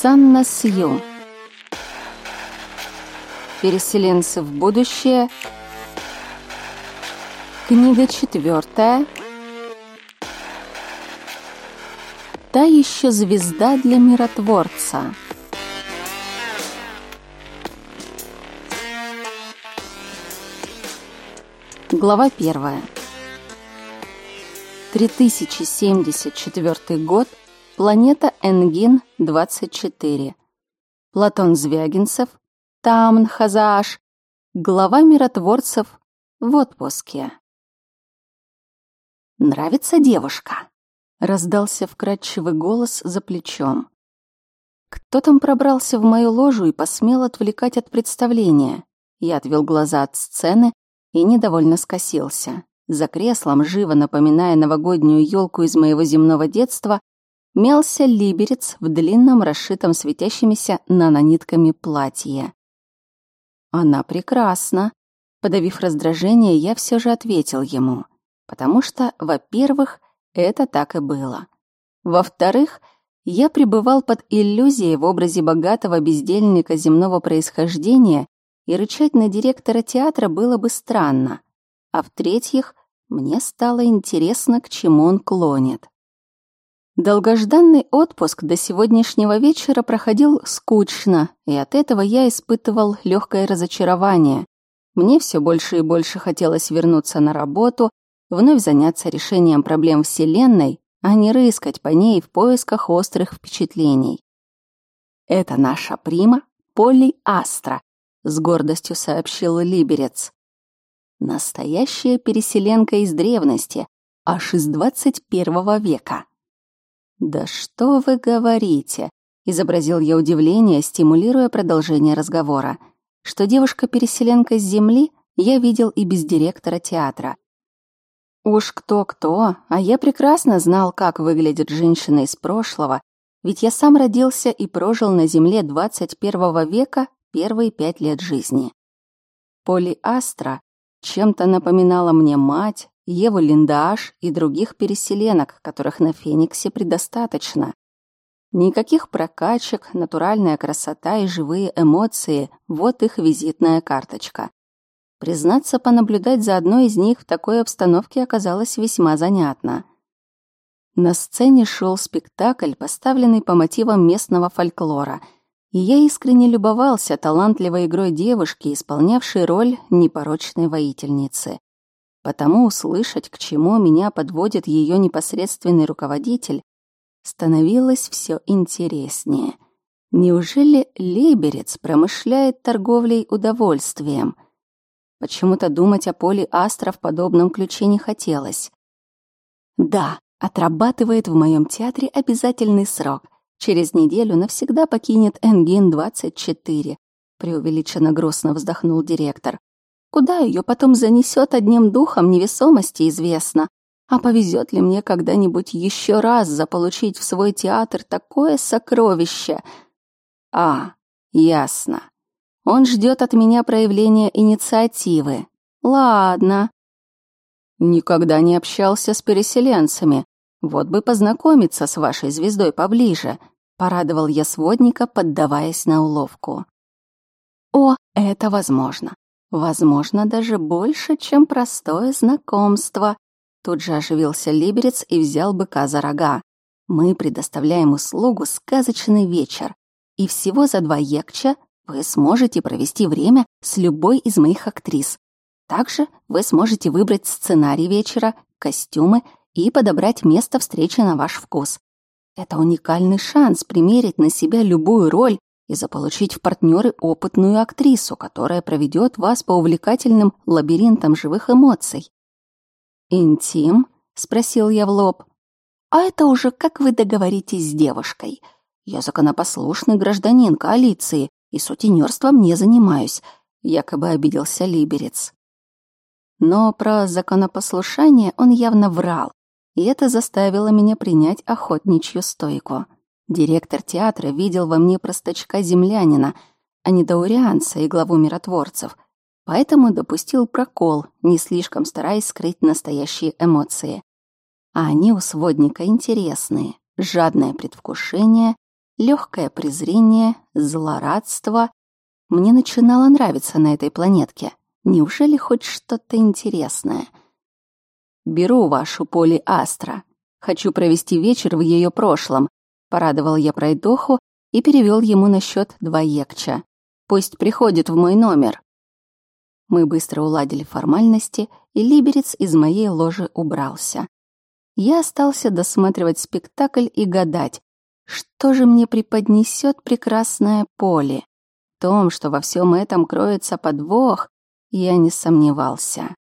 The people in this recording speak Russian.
Санна Сью. Переселенцы в будущее. Книга четвертая. Та еще звезда для миротворца. Глава первая. 3074 год. Планета Энгин-24. Платон Звягинцев. Тамн Хазааш. Глава миротворцев в отпуске. «Нравится девушка?» — раздался вкрадчивый голос за плечом. Кто там пробрался в мою ложу и посмел отвлекать от представления? Я отвел глаза от сцены и недовольно скосился. За креслом, живо напоминая новогоднюю елку из моего земного детства, мялся либерец в длинном, расшитом светящимися нанонитками платье. «Она прекрасна!» Подавив раздражение, я все же ответил ему. Потому что, во-первых, это так и было. Во-вторых, я пребывал под иллюзией в образе богатого бездельника земного происхождения, и рычать на директора театра было бы странно. А в-третьих, мне стало интересно, к чему он клонит. Долгожданный отпуск до сегодняшнего вечера проходил скучно, и от этого я испытывал легкое разочарование. Мне все больше и больше хотелось вернуться на работу, вновь заняться решением проблем Вселенной, а не рыскать по ней в поисках острых впечатлений. «Это наша прима Полли Астра», — с гордостью сообщил Либерец. Настоящая переселенка из древности, аж из 21 века. «Да что вы говорите?» — изобразил я удивление, стимулируя продолжение разговора. Что девушка-переселенка с Земли я видел и без директора театра. Уж кто-кто, а я прекрасно знал, как выглядит женщина из прошлого, ведь я сам родился и прожил на Земле 21 века первые пять лет жизни. Поли Астра чем-то напоминала мне мать, Еву Линдаш и других переселенок, которых на Фениксе предостаточно. Никаких прокачек, натуральная красота и живые эмоции – вот их визитная карточка. Признаться, понаблюдать за одной из них в такой обстановке оказалось весьма занятно. На сцене шел спектакль, поставленный по мотивам местного фольклора – и я искренне любовался талантливой игрой девушки, исполнявшей роль непорочной воительницы. Потому услышать, к чему меня подводит ее непосредственный руководитель, становилось все интереснее. Неужели Либерец промышляет торговлей удовольствием? Почему-то думать о поле Астра в подобном ключе не хотелось. Да, отрабатывает в моем театре обязательный срок — Через неделю навсегда покинет Энгин-24. Преувеличенно грустно вздохнул директор. Куда ее потом занесет одним духом невесомости, известно. А повезет ли мне когда-нибудь еще раз заполучить в свой театр такое сокровище? А, ясно. Он ждет от меня проявления инициативы. Ладно. Никогда не общался с переселенцами, вот бы познакомиться с вашей звездой поближе, порадовал я сводника, поддаваясь на уловку. О, это возможно. Возможно, даже больше, чем простое знакомство. Тут же оживился Либерец и взял быка за рога. Мы предоставляем услугу «Сказочный вечер», и всего за два екча вы сможете провести время с любой из моих актрис. Также вы сможете выбрать сценарий вечера, костюмы и подобрать место встречи на ваш вкус. Это уникальный шанс примерить на себя любую роль и заполучить в партнеры опытную актрису, которая проведет вас по увлекательным лабиринтам живых эмоций. «Интим?» — спросил я в лоб. «А это уже как вы договоритесь с девушкой. Я законопослушный гражданин коалиции и сутенерством не занимаюсь», — якобы обиделся Либерец. Но про законопослушание он явно врал, и это заставило меня принять охотничью стойку. Директор театра видел во мне простачка-землянина, а не даурианца и главу миротворцев, поэтому допустил прокол, не слишком стараясь скрыть настоящие эмоции. А они у сводника интересные. Жадное предвкушение, легкое презрение, злорадство. Мне начинало нравиться на этой планетке. Неужели хоть что-то интересное? Беру вашу Поли Астра. Хочу провести вечер в ее прошлом. Порадовал я пройдоху и перевел ему на счет два екча. Пусть приходит в мой номер. Мы быстро уладили формальности, и Либерец из моей ложи убрался. Я остался досматривать спектакль и гадать, что же мне преподнесет прекрасное поле. В том, что во всем этом кроется подвох, я не сомневался.